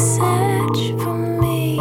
search for me